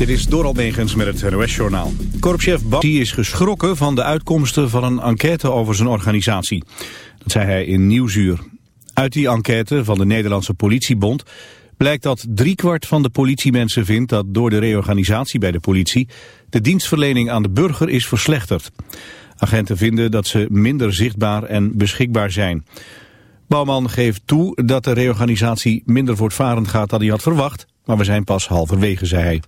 Dit is Doral Megens met het NOS-journaal. Korpschef Bassi is geschrokken van de uitkomsten van een enquête over zijn organisatie. Dat zei hij in Nieuwsuur. Uit die enquête van de Nederlandse politiebond blijkt dat driekwart van de politiemensen vindt dat door de reorganisatie bij de politie de dienstverlening aan de burger is verslechterd. Agenten vinden dat ze minder zichtbaar en beschikbaar zijn. Bouwman geeft toe dat de reorganisatie minder voortvarend gaat dan hij had verwacht, maar we zijn pas halverwege, zei hij.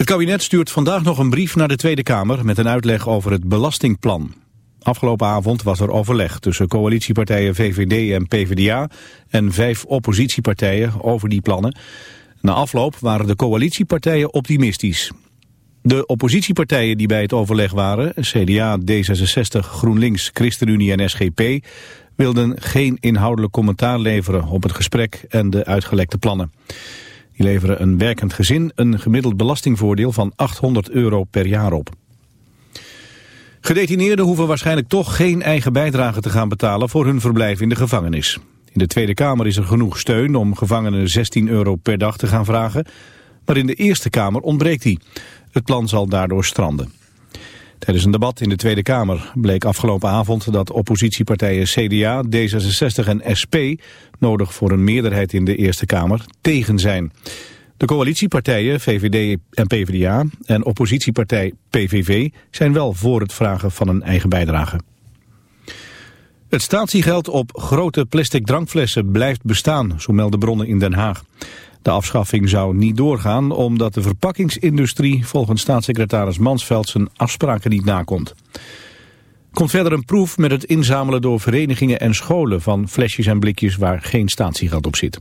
Het kabinet stuurt vandaag nog een brief naar de Tweede Kamer met een uitleg over het belastingplan. Afgelopen avond was er overleg tussen coalitiepartijen VVD en PvdA en vijf oppositiepartijen over die plannen. Na afloop waren de coalitiepartijen optimistisch. De oppositiepartijen die bij het overleg waren, CDA, D66, GroenLinks, ChristenUnie en SGP, wilden geen inhoudelijk commentaar leveren op het gesprek en de uitgelekte plannen. Die leveren een werkend gezin een gemiddeld belastingvoordeel van 800 euro per jaar op. Gedetineerden hoeven waarschijnlijk toch geen eigen bijdrage te gaan betalen voor hun verblijf in de gevangenis. In de Tweede Kamer is er genoeg steun om gevangenen 16 euro per dag te gaan vragen, maar in de Eerste Kamer ontbreekt die. Het plan zal daardoor stranden. Tijdens een debat in de Tweede Kamer bleek afgelopen avond dat oppositiepartijen CDA, D66 en SP nodig voor een meerderheid in de Eerste Kamer tegen zijn. De coalitiepartijen VVD en PvdA en oppositiepartij PVV zijn wel voor het vragen van een eigen bijdrage. Het statiegeld op grote plastic drankflessen blijft bestaan, zo melden bronnen in Den Haag. De afschaffing zou niet doorgaan omdat de verpakkingsindustrie volgens staatssecretaris Mansveld zijn afspraken niet nakomt. Komt verder een proef met het inzamelen door verenigingen en scholen van flesjes en blikjes waar geen statiegeld op zit.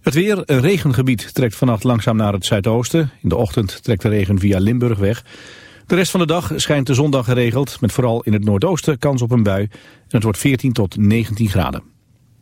Het weer, een regengebied trekt vannacht langzaam naar het zuidoosten. In de ochtend trekt de regen via Limburg weg. De rest van de dag schijnt de zondag geregeld, met vooral in het noordoosten kans op een bui. En het wordt 14 tot 19 graden.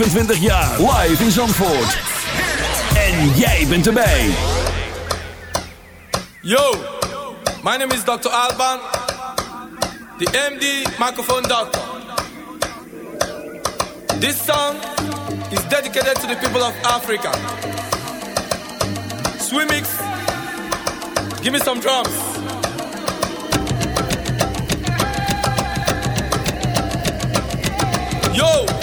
25 jaar. Live in Zandvoort. En jij bent erbij. Yo, my name is Dr. Alban. The MD microphone doctor. This song is dedicated to the people of Africa. Swimmix, give me some drums. Yo,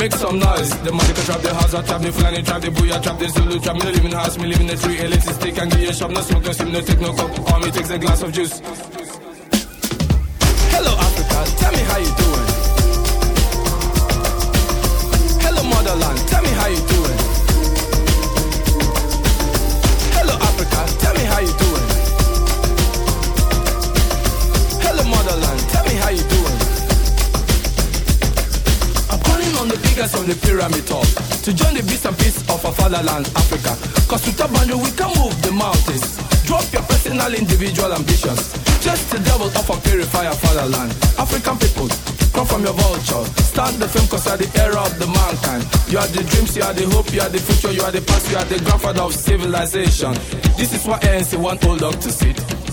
Make some noise. The Monica trap, the house, I trap, the Fulani trap, the Booyah trap, the Zulu trap. Me the house, me living in the tree. Elixir stick and give you a shop, no smoke, no steam, no take no cup. All me takes a glass of juice. On the pyramid top to join the beast and peace of our fatherland, Africa. Cause with a boundary we can move the mountains. Drop your personal, individual ambitions. Just the devil of our purifier fatherland. African people, come from your vulture. Start the film cause you are the era of the mankind. You are the dreams, you are the hope, you are the future, you are the past, you are the grandfather of civilization. This is what ANC want old dog to sit.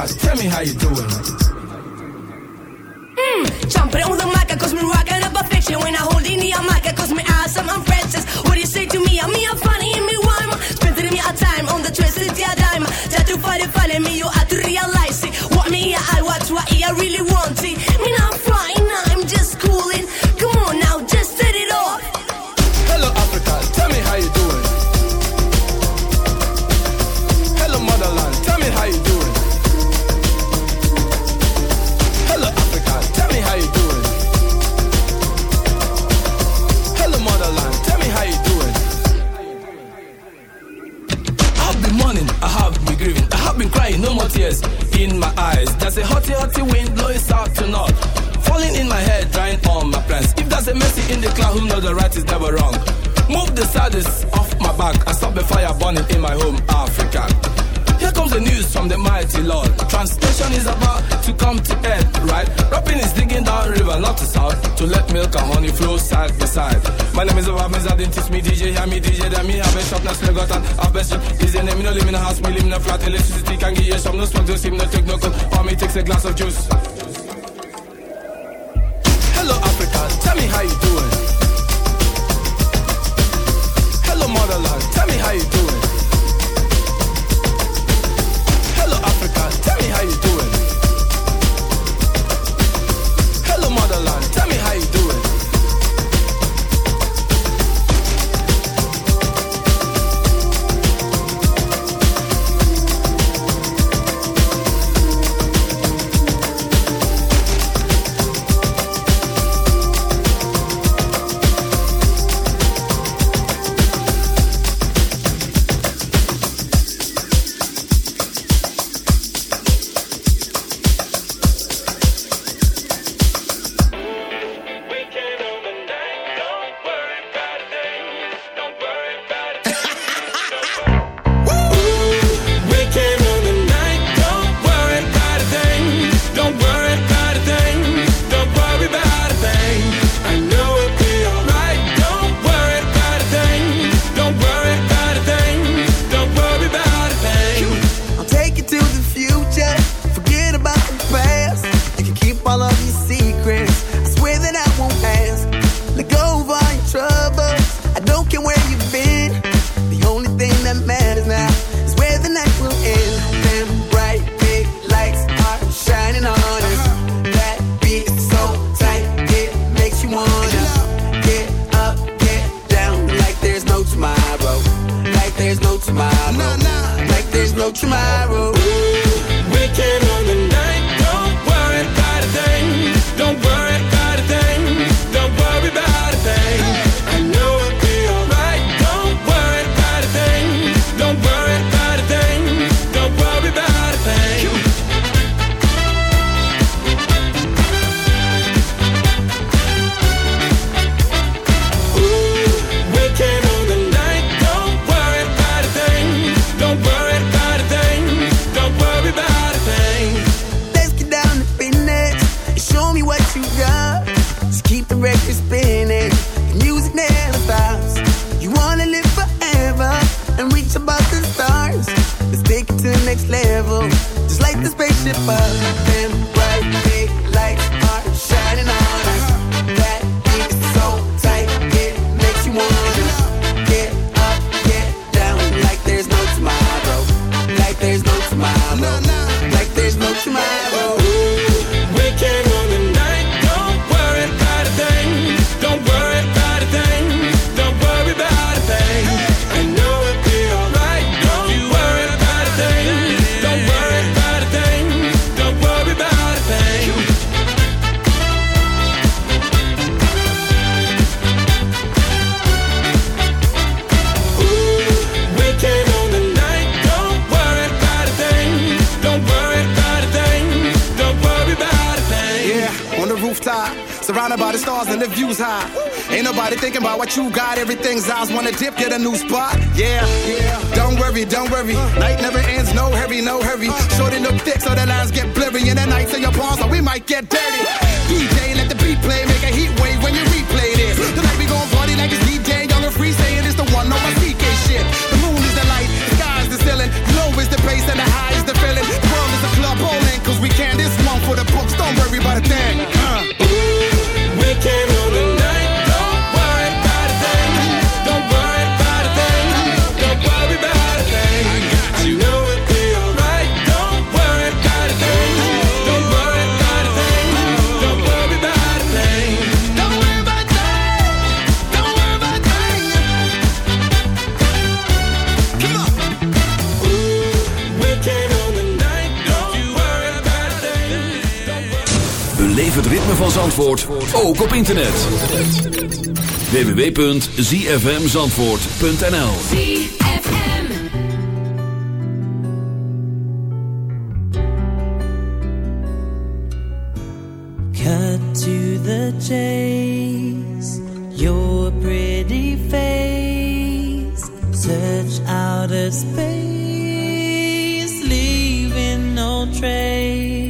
Hello, tell me how you doing. Hmm. Jumping on the mic, cause me rockin' up a fiction. When I hold in the mic, cause me awesome, I'm Francis. What do you say to me? I'm me, I'm funny, and me rhyme. Spending me a time on the twisted yeah dime. That you find it funny, me, you have to realize it. What me, I watch, what I really want it. There's a hotty, hotty wind blowing south to north. Falling in my head, drying all my plans. If there's a mercy in the cloud, who knows the right is never wrong. Move the saddest off my back I stop the fire burning in my home, Africa. Comes the news from the mighty Lord. Translation is about to come to end, right? Rapping is digging down river, not to south, to let milk and honey flow side by side. My name is Obama, I didn't teach me DJ, hear me DJ, then me have a shop, now still got an have best shop. Is the name, me no live in a house, me live in a flat, electricity can give you some, no smoke, no steam, no take no cold, for me takes a glass of juice. Hello Africa, tell me how you doing. the spaceship up. We. internet. www.zfmzandvoort.nl Cut to the chase Your pretty face. Search out of space Leaving no trace.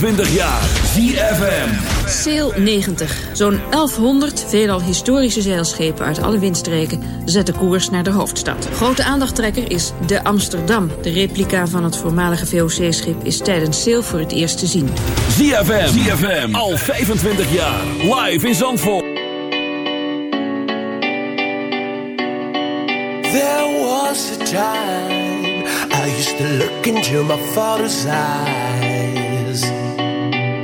25 jaar ZFM. Sail 90. Zo'n 1100 veelal historische zeilschepen uit alle windstreken zetten koers naar de hoofdstad. Grote aandachttrekker is de Amsterdam. De replica van het voormalige VOC-schip is tijdens Sail voor het eerst te zien. ZFM. ZFM. Al 25 jaar. Live in Zandvoort. There was a time I used to look into my father's eyes.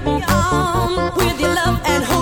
me on with your love and hope.